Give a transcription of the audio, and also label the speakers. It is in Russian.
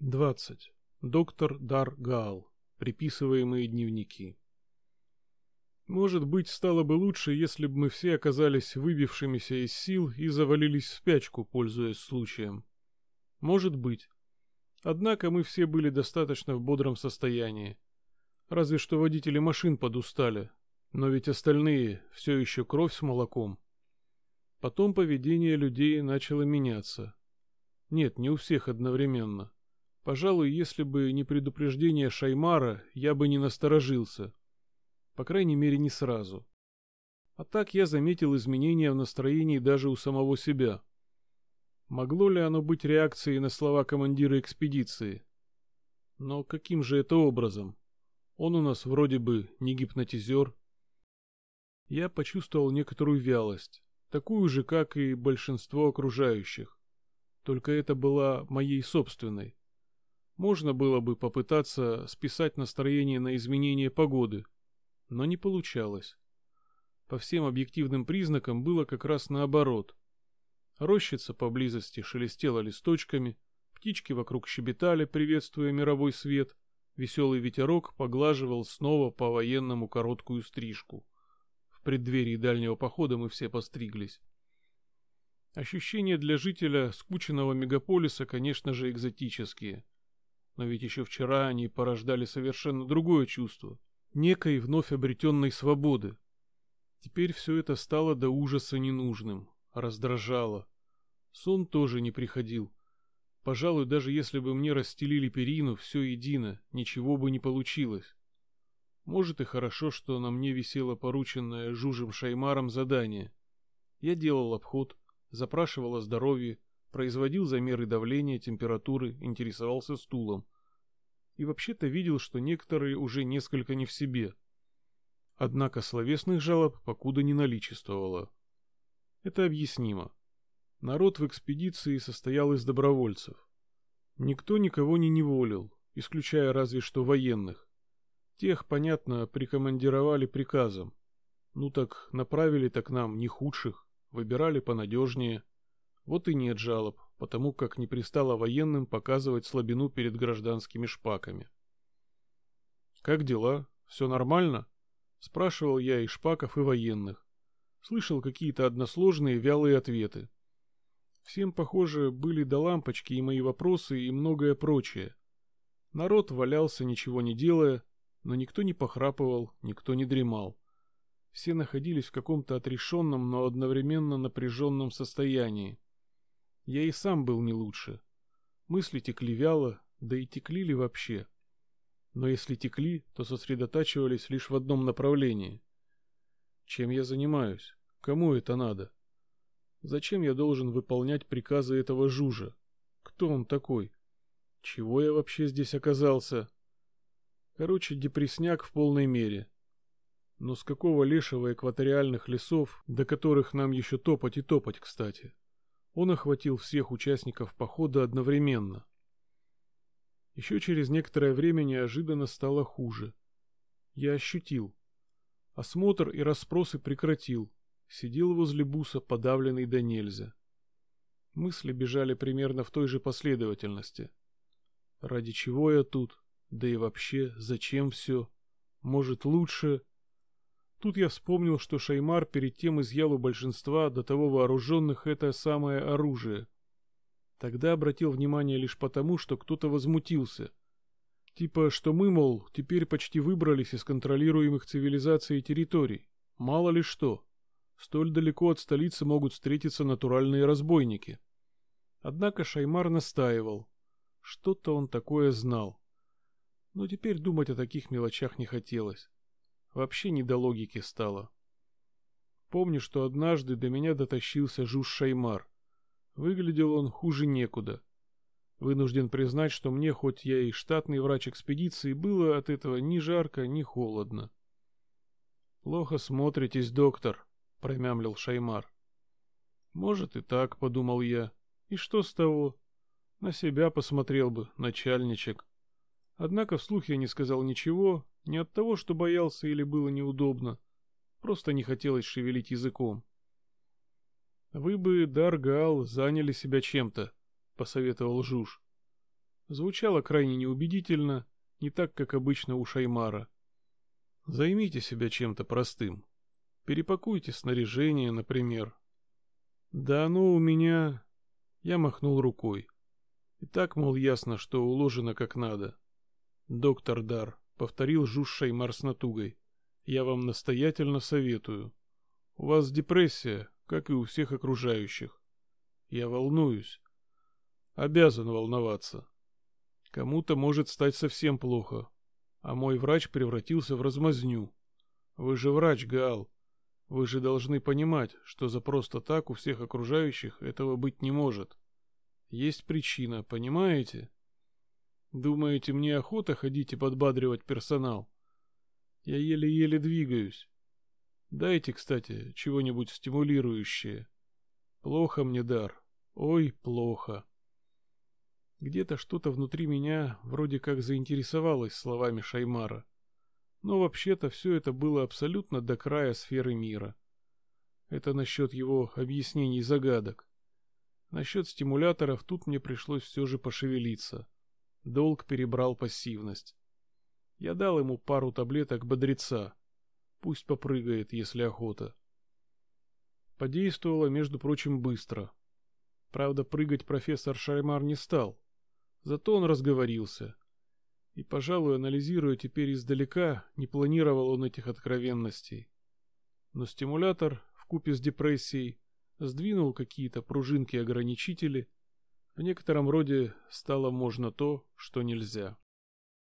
Speaker 1: 20. Доктор Дар Гаал. Приписываемые дневники. Может быть, стало бы лучше, если бы мы все оказались выбившимися из сил и завалились в спячку, пользуясь случаем. Может быть. Однако мы все были достаточно в бодром состоянии. Разве что водители машин подустали. Но ведь остальные все еще кровь с молоком. Потом поведение людей начало меняться. Нет, не у всех одновременно. Пожалуй, если бы не предупреждение Шаймара, я бы не насторожился. По крайней мере, не сразу. А так я заметил изменения в настроении даже у самого себя. Могло ли оно быть реакцией на слова командира экспедиции? Но каким же это образом? Он у нас вроде бы не гипнотизер. Я почувствовал некоторую вялость, такую же, как и большинство окружающих. Только это была моей собственной. Можно было бы попытаться списать настроение на изменение погоды, но не получалось. По всем объективным признакам было как раз наоборот. Рощица поблизости шелестела листочками, птички вокруг щебетали, приветствуя мировой свет, веселый ветерок поглаживал снова по-военному короткую стрижку. В преддверии дальнего похода мы все постриглись. Ощущения для жителя скученного мегаполиса, конечно же, экзотические – но ведь еще вчера они порождали совершенно другое чувство, некой вновь обретенной свободы. Теперь все это стало до ужаса ненужным, раздражало. Сон тоже не приходил. Пожалуй, даже если бы мне расстелили перину, все едино, ничего бы не получилось. Может и хорошо, что на мне висело порученное Жужем Шаймаром задание. Я делал обход, запрашивал о здоровье, производил замеры давления, температуры, интересовался стулом. И вообще-то видел, что некоторые уже несколько не в себе. Однако словесных жалоб покуда не наличествовало. Это объяснимо. Народ в экспедиции состоял из добровольцев. Никто никого не неволил, исключая разве что военных. Тех, понятно, прикомандировали приказом. Ну так направили-то к нам не худших, выбирали понадежнее – вот и нет жалоб, потому как не пристало военным показывать слабину перед гражданскими шпаками. «Как дела? Все нормально?» — спрашивал я и шпаков, и военных. Слышал какие-то односложные вялые ответы. Всем, похоже, были до лампочки и мои вопросы, и многое прочее. Народ валялся, ничего не делая, но никто не похрапывал, никто не дремал. Все находились в каком-то отрешенном, но одновременно напряженном состоянии. Я и сам был не лучше. Мысли текли вяло, да и текли ли вообще. Но если текли, то сосредотачивались лишь в одном направлении. Чем я занимаюсь? Кому это надо? Зачем я должен выполнять приказы этого жужа? Кто он такой? Чего я вообще здесь оказался? Короче, депресняк в полной мере. Но с какого лешего экваториальных лесов, до которых нам еще топать и топать, кстати? Он охватил всех участников похода одновременно. Еще через некоторое время неожиданно стало хуже. Я ощутил. Осмотр и расспросы прекратил. Сидел возле буса, подавленный до нельзя. Мысли бежали примерно в той же последовательности. Ради чего я тут? Да и вообще, зачем все? Может, лучше... Тут я вспомнил, что Шаймар перед тем изъял у большинства до того вооруженных это самое оружие. Тогда обратил внимание лишь потому, что кто-то возмутился. Типа, что мы, мол, теперь почти выбрались из контролируемых цивилизацией территорий. Мало ли что. Столь далеко от столицы могут встретиться натуральные разбойники. Однако Шаймар настаивал. Что-то он такое знал. Но теперь думать о таких мелочах не хотелось. Вообще не до логики стало. Помню, что однажды до меня дотащился Жуж Шаймар. Выглядел он хуже некуда. Вынужден признать, что мне, хоть я и штатный врач экспедиции, было от этого ни жарко, ни холодно. «Плохо смотритесь, доктор», — промямлил Шаймар. «Может и так», — подумал я. «И что с того? На себя посмотрел бы, начальничек». Однако вслух я не сказал ничего, не от того, что боялся или было неудобно. Просто не хотелось шевелить языком. «Вы бы, Даргал, заняли себя чем-то», — посоветовал Жуж. Звучало крайне неубедительно, не так, как обычно у Шаймара. Займите себя чем-то простым. Перепакуйте снаряжение, например. Да оно у меня... Я махнул рукой. И так, мол, ясно, что уложено как надо. Доктор Дар, повторил Жуж Шаймар натугой. Я вам настоятельно советую. У вас депрессия, как и у всех окружающих. Я волнуюсь. Обязан волноваться. Кому-то может стать совсем плохо, а мой врач превратился в размазню. Вы же врач, Гаал. Вы же должны понимать, что за просто так у всех окружающих этого быть не может. Есть причина, понимаете? Думаете, мне охота ходить и подбадривать персонал? Я еле-еле двигаюсь. Дайте, кстати, чего-нибудь стимулирующее. Плохо мне дар. Ой, плохо. Где-то что-то внутри меня вроде как заинтересовалось словами Шаймара. Но вообще-то все это было абсолютно до края сферы мира. Это насчет его объяснений загадок. Насчет стимуляторов тут мне пришлось все же пошевелиться. Долг перебрал пассивность. Я дал ему пару таблеток бодреца. Пусть попрыгает, если охота. Подействовало, между прочим, быстро. Правда, прыгать профессор Шаймар не стал. Зато он разговорился. И, пожалуй, анализируя теперь издалека, не планировал он этих откровенностей. Но стимулятор, в купе с депрессией, сдвинул какие-то пружинки-ограничители. В некотором роде стало можно то, что нельзя.